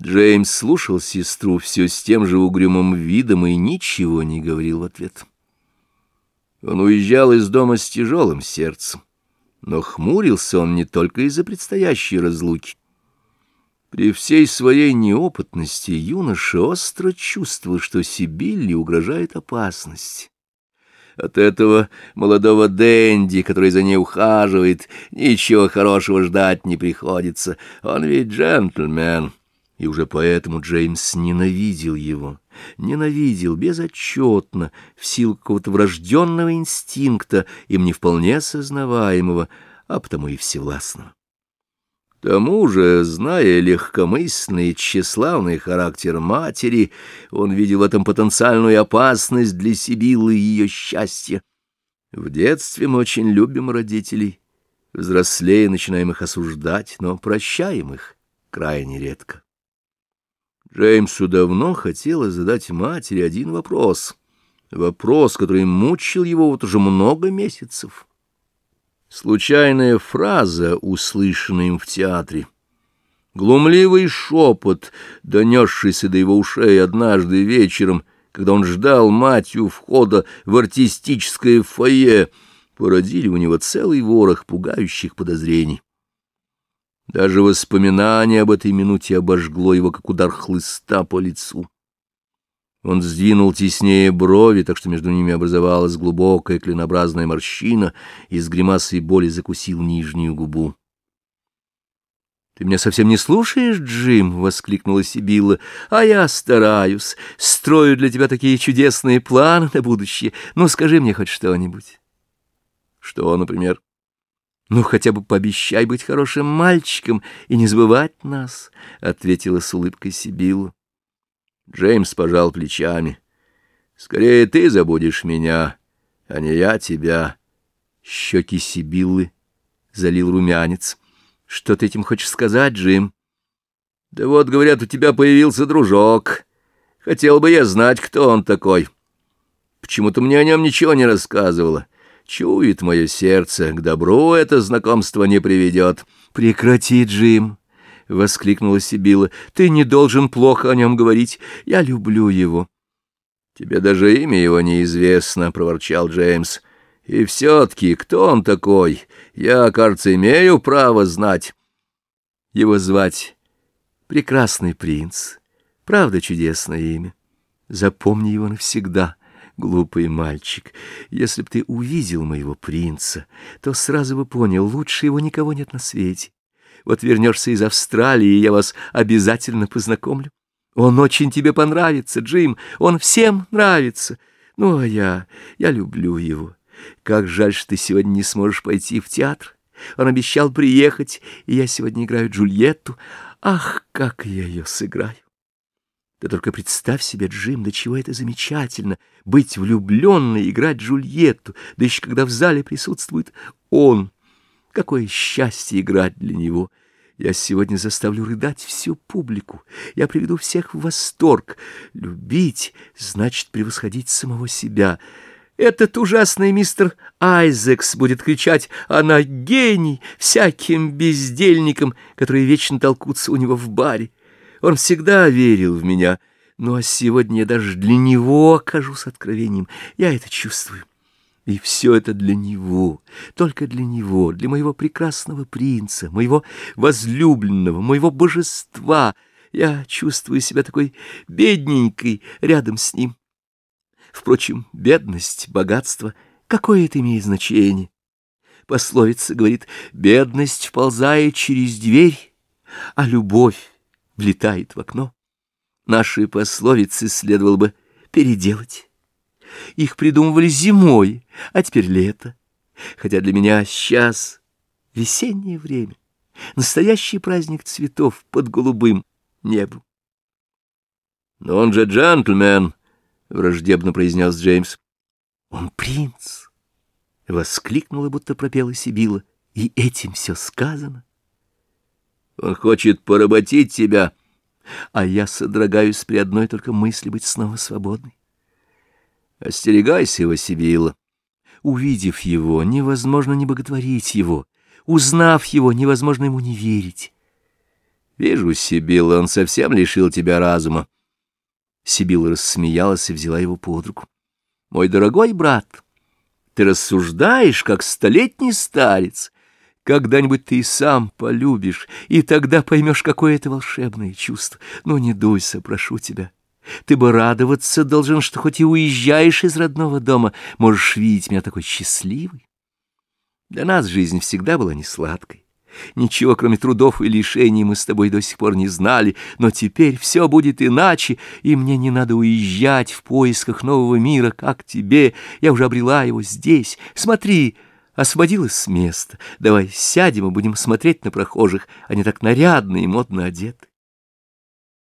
Джеймс слушал сестру все с тем же угрюмым видом и ничего не говорил в ответ. Он уезжал из дома с тяжелым сердцем, но хмурился он не только из-за предстоящей разлуки. При всей своей неопытности юноша остро чувствовал, что Сибилле угрожает опасность. От этого молодого Дэнди, который за ней ухаживает, ничего хорошего ждать не приходится. Он ведь джентльмен. И уже поэтому Джеймс ненавидел его, ненавидел безотчетно, в силу какого-то врожденного инстинкта, им не вполне сознаваемого, а потому и всевластного. К тому же, зная легкомысленный, тщеславный характер матери, он видел в этом потенциальную опасность для Сибилы и ее счастья. В детстве мы очень любим родителей, взрослее начинаем их осуждать, но прощаем их крайне редко. Джеймсу давно хотелось задать матери один вопрос. Вопрос, который мучил его вот уже много месяцев. Случайная фраза, услышанная им в театре. Глумливый шепот, донесшийся до его ушей однажды вечером, когда он ждал мать у входа в артистическое фойе, породили у него целый ворох пугающих подозрений. Даже воспоминание об этой минуте обожгло его, как удар хлыста по лицу. Он сдвинул теснее брови, так что между ними образовалась глубокая клинообразная морщина, и с гримасой боли закусил нижнюю губу. — Ты меня совсем не слушаешь, Джим? — воскликнула Сибилла. — А я стараюсь, строю для тебя такие чудесные планы на будущее. Ну, скажи мне хоть что-нибудь. — Что, например? «Ну, хотя бы пообещай быть хорошим мальчиком и не забывать нас», — ответила с улыбкой Сибилла. Джеймс пожал плечами. «Скорее ты забудешь меня, а не я тебя». Щеки Сибиллы залил румянец. «Что ты этим хочешь сказать, Джим?» «Да вот, говорят, у тебя появился дружок. Хотел бы я знать, кто он такой. Почему ты мне о нем ничего не рассказывала?» Чует мое сердце, к добру это знакомство не приведет. — Прекрати, Джим! — воскликнула Сибила. — Ты не должен плохо о нем говорить. Я люблю его. — Тебе даже имя его неизвестно, — проворчал Джеймс. — И все-таки кто он такой? Я, кажется, имею право знать. Его звать Прекрасный принц. Правда, чудесное имя. Запомни его навсегда. — глупый мальчик, если б ты увидел моего принца, то сразу бы понял, лучше его никого нет на свете. Вот вернешься из Австралии, я вас обязательно познакомлю. Он очень тебе понравится, Джим, он всем нравится. Ну, а я, я люблю его. Как жаль, что ты сегодня не сможешь пойти в театр. Он обещал приехать, и я сегодня играю Джульетту. Ах, как я ее сыграю! Ты только представь себе, Джим, до чего это замечательно — быть влюбленной, играть Джульетту, да еще когда в зале присутствует он. Какое счастье играть для него! Я сегодня заставлю рыдать всю публику. Я приведу всех в восторг. Любить значит превосходить самого себя. Этот ужасный мистер Айзекс будет кричать «Она гений!» всяким бездельникам, которые вечно толкутся у него в баре. Он всегда верил в меня, ну а сегодня я даже для него окажусь откровением. Я это чувствую. И все это для него, только для него, для моего прекрасного принца, моего возлюбленного, моего божества. Я чувствую себя такой бедненькой рядом с ним. Впрочем, бедность, богатство, какое это имеет значение? Пословица говорит, бедность вползает через дверь, а любовь влетает в окно. Наши пословицы следовало бы переделать. Их придумывали зимой, а теперь лето. Хотя для меня сейчас весеннее время, настоящий праздник цветов под голубым небом. «Но он же джентльмен», — враждебно произнес Джеймс. «Он принц!» — воскликнула, будто пропела Сибила. «И этим все сказано». Он хочет поработить тебя, а я содрогаюсь при одной только мысли быть снова свободной. Остерегайся его, Сибилла. Увидев его, невозможно не боготворить его. Узнав его, невозможно ему не верить. Вижу, Сибилла, он совсем лишил тебя разума. Сибилла рассмеялась и взяла его под руку. Мой дорогой брат, ты рассуждаешь, как столетний старец. Когда-нибудь ты и сам полюбишь, и тогда поймешь, какое это волшебное чувство. Но не дуйся, прошу тебя. Ты бы радоваться должен, что хоть и уезжаешь из родного дома, можешь видеть меня такой счастливой. Для нас жизнь всегда была несладкой. Ничего, кроме трудов и лишений, мы с тобой до сих пор не знали, но теперь все будет иначе, и мне не надо уезжать в поисках нового мира, как тебе. Я уже обрела его здесь. Смотри, освободилась с места. Давай сядем и будем смотреть на прохожих. Они так нарядно и модно одеты.